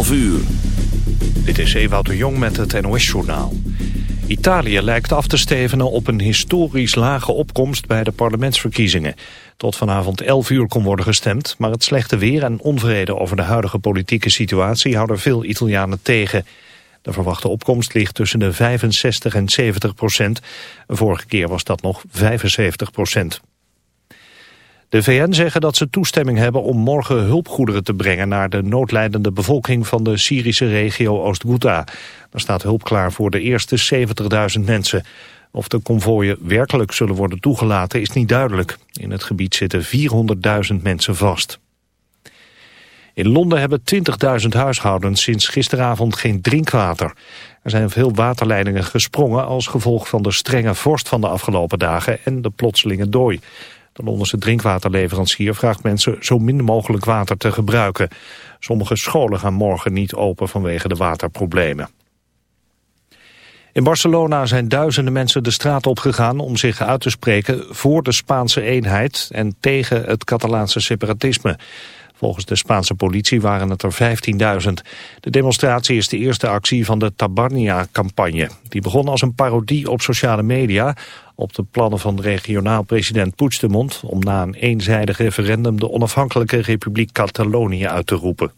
11 uur. Dit is Ewout de Jong met het NOS-journaal. Italië lijkt af te stevenen op een historisch lage opkomst bij de parlementsverkiezingen. Tot vanavond 11 uur kon worden gestemd, maar het slechte weer en onvrede over de huidige politieke situatie houden veel Italianen tegen. De verwachte opkomst ligt tussen de 65 en 70 procent. Vorige keer was dat nog 75 procent. De VN zeggen dat ze toestemming hebben om morgen hulpgoederen te brengen naar de noodlijdende bevolking van de Syrische regio Oost-Ghouta. Daar staat hulp klaar voor de eerste 70.000 mensen. Of de konvooien werkelijk zullen worden toegelaten is niet duidelijk. In het gebied zitten 400.000 mensen vast. In Londen hebben 20.000 huishoudens sinds gisteravond geen drinkwater. Er zijn veel waterleidingen gesprongen als gevolg van de strenge vorst van de afgelopen dagen en de plotselinge dooi. De Londense drinkwaterleverancier vraagt mensen zo min mogelijk water te gebruiken. Sommige scholen gaan morgen niet open vanwege de waterproblemen. In Barcelona zijn duizenden mensen de straat opgegaan om zich uit te spreken voor de Spaanse eenheid en tegen het Catalaanse separatisme. Volgens de Spaanse politie waren het er 15.000. De demonstratie is de eerste actie van de Tabarnia-campagne. Die begon als een parodie op sociale media op de plannen van regionaal president Puigdemont... om na een eenzijdig referendum de onafhankelijke republiek Catalonië uit te roepen.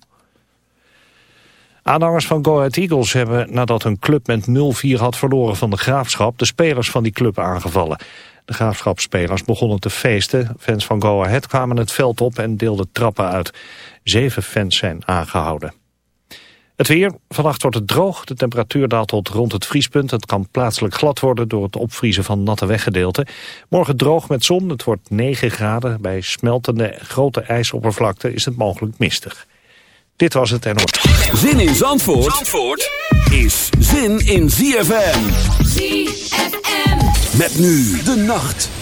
Aanhangers van Go Eagles hebben nadat hun club met 0-4 had verloren van de Graafschap... de spelers van die club aangevallen. De Graafschapspelers begonnen te feesten. Fans van Go Ahead kwamen het veld op en deelden trappen uit. Zeven fans zijn aangehouden. Het weer. Vannacht wordt het droog. De temperatuur daalt tot rond het vriespunt. Het kan plaatselijk glad worden door het opvriezen van natte weggedeelten. Morgen droog met zon. Het wordt 9 graden. Bij smeltende grote ijsoppervlakte is het mogelijk mistig. Dit was het en Zin in Zandvoort, Zandvoort is zin in ZFM. ZFM. Met nu de nacht.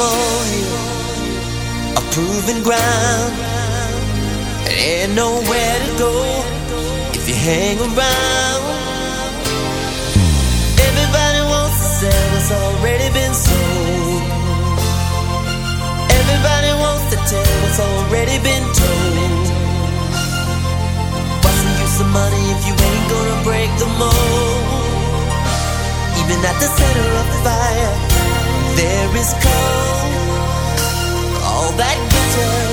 There's a proven ground. And ain't nowhere to go if you hang around. Everybody wants to sell what's already been sold. Everybody wants to tell what's already been told. What's the use of money if you ain't gonna break the mold? Even at the center of the fire, there is cold. All that glitters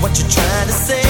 what you trying to say?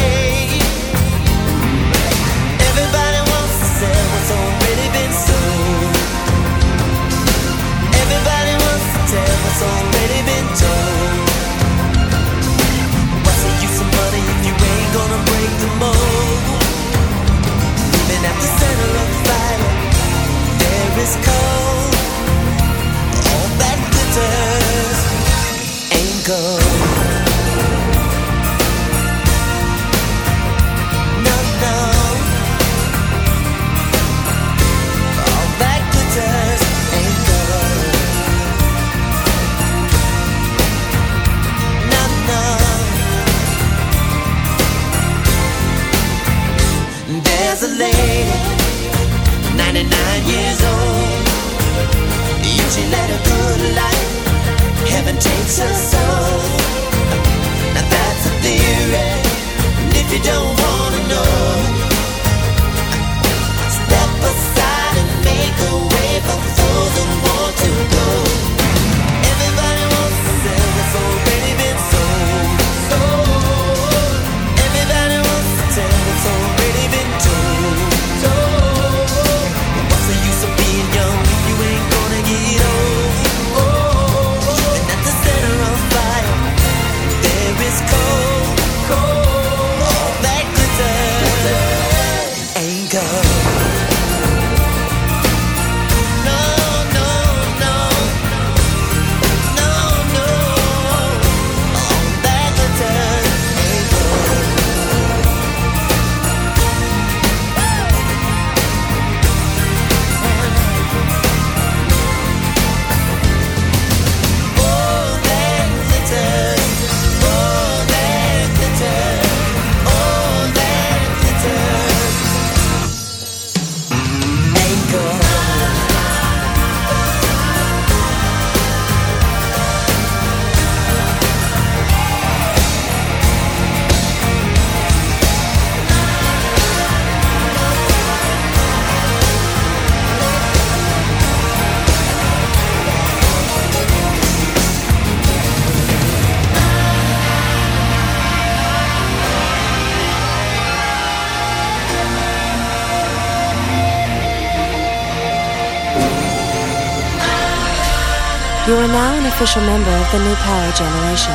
You are now an official member of the New Power Generation.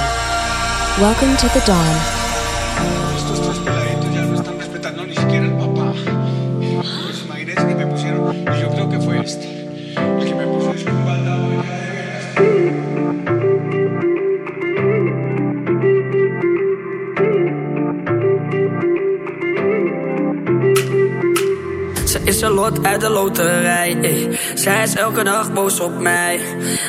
Welcome to the dawn. Ze is een lot uit de loterij. ey. Zij is elke dag boos op mij.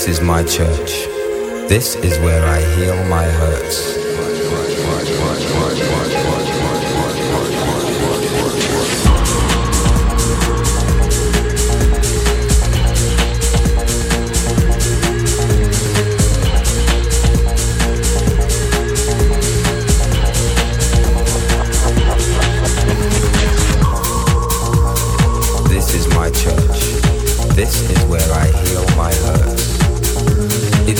This is my church. This is where I heal my hurt.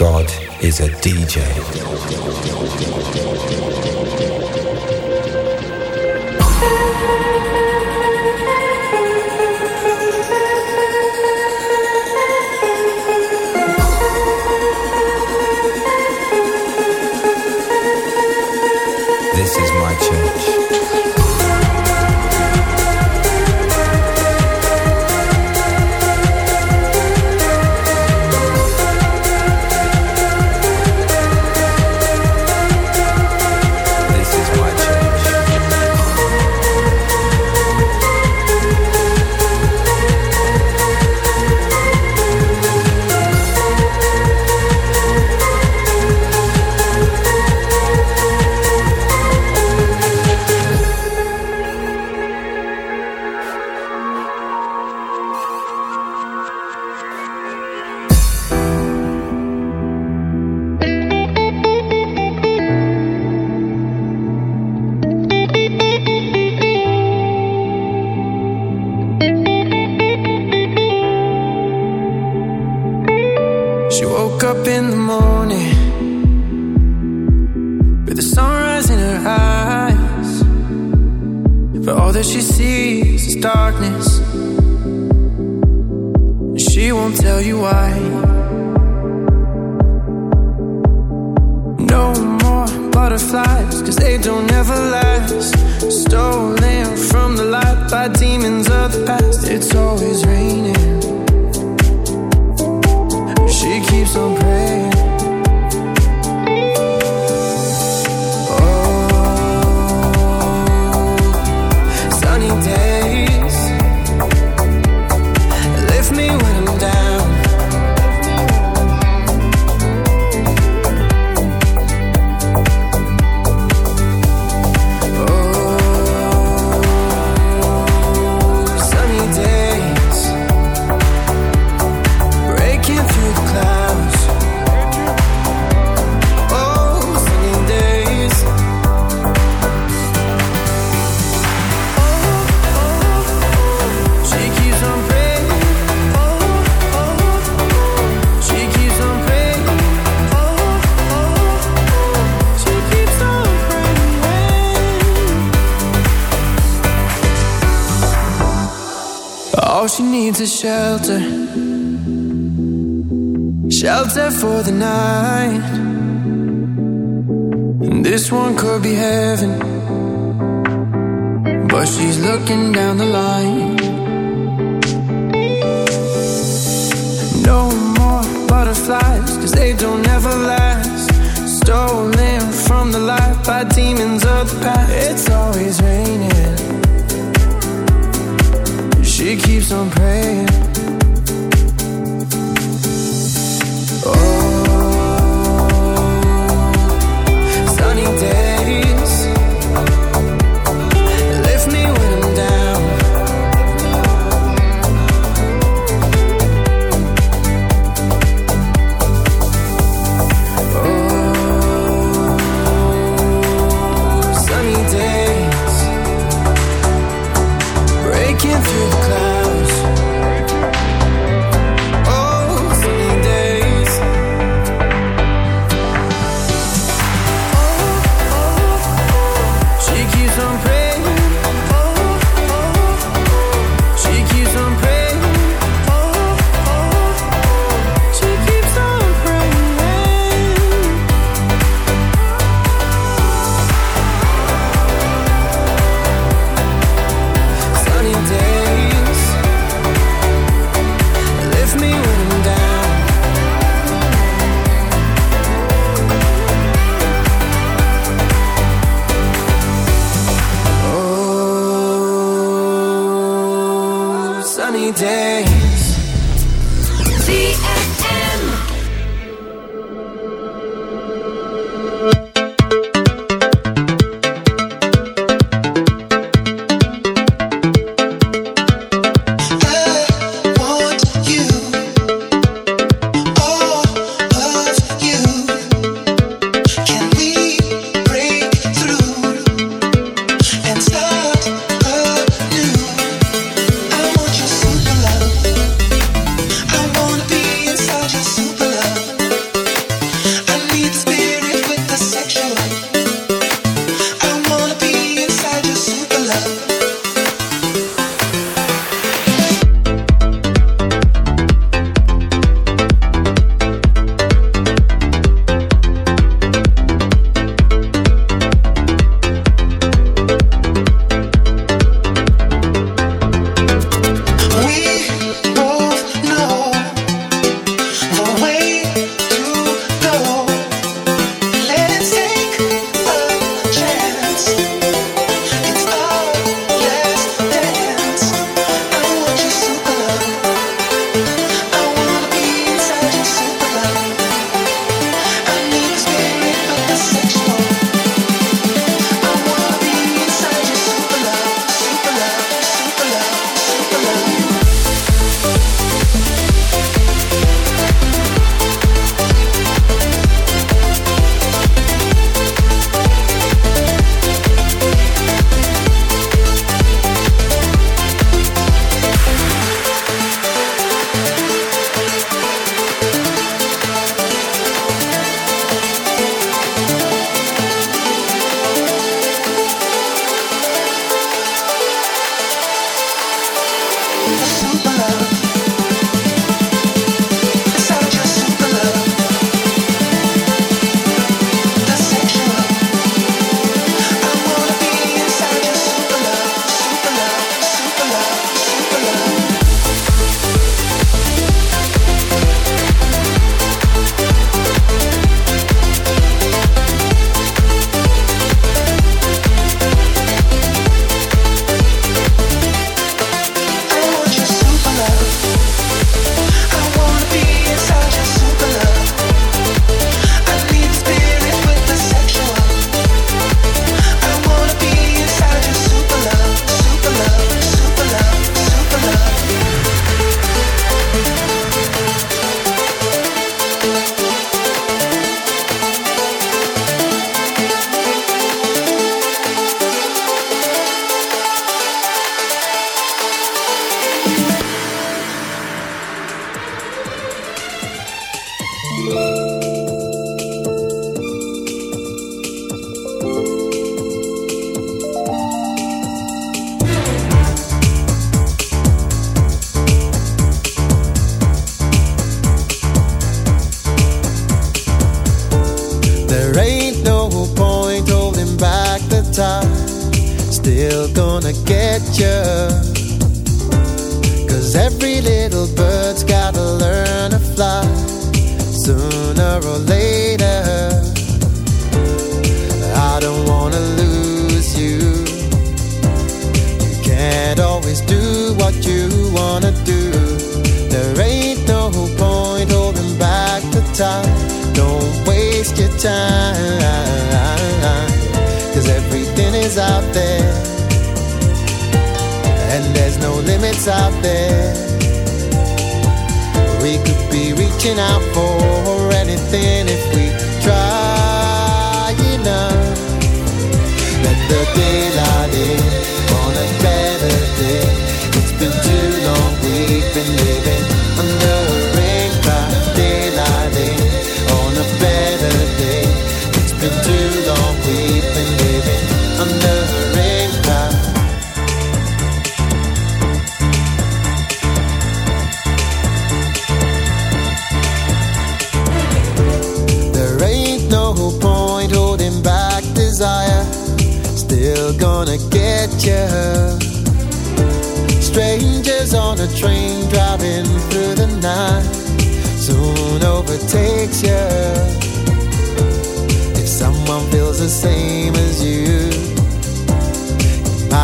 God is a DJ.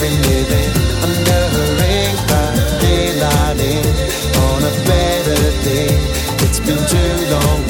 been too long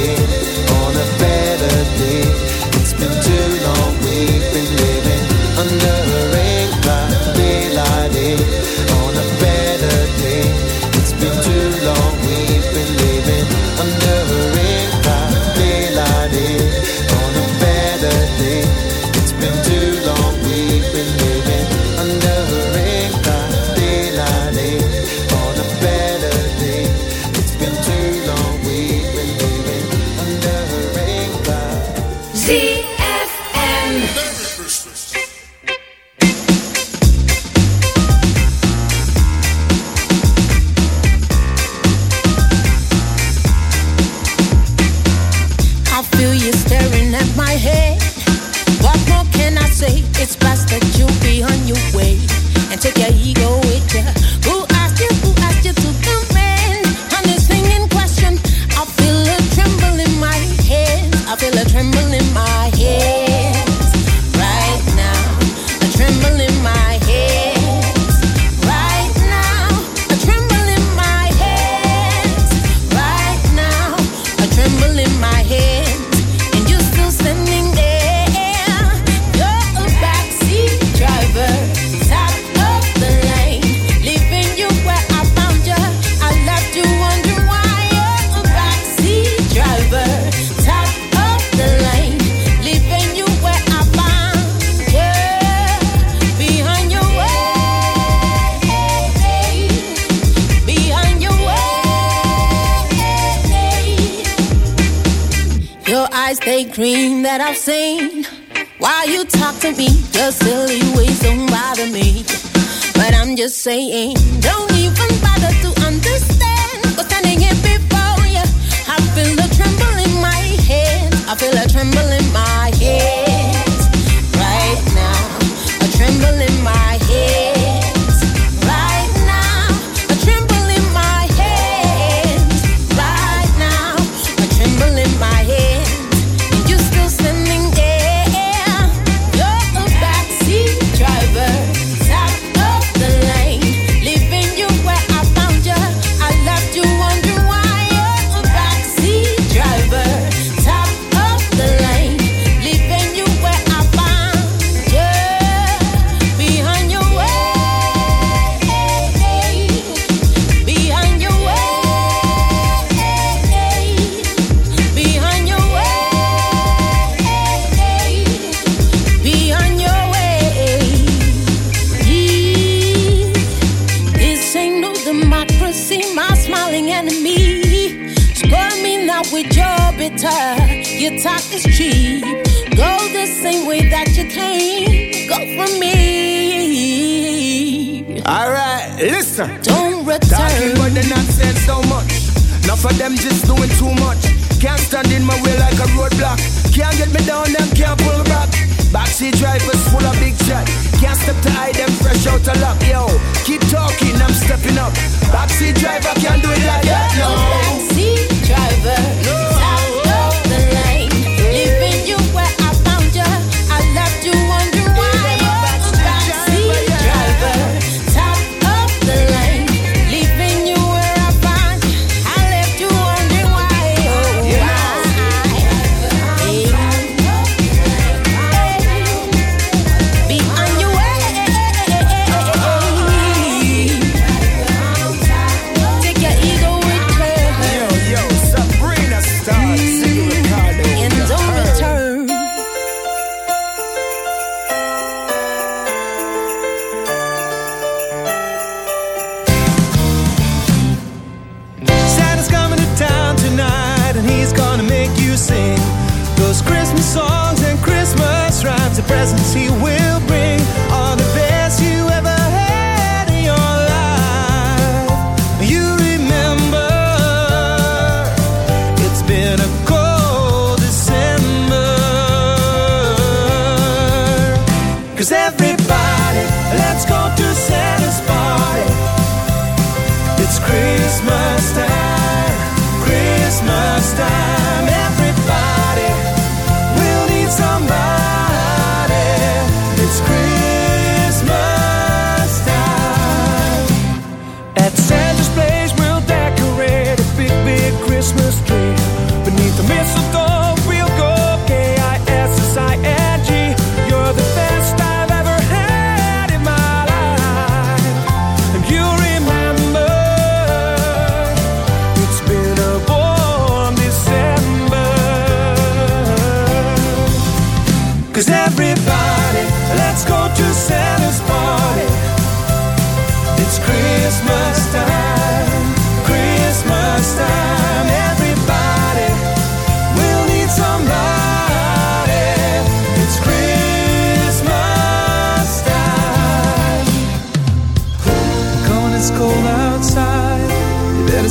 with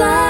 fly.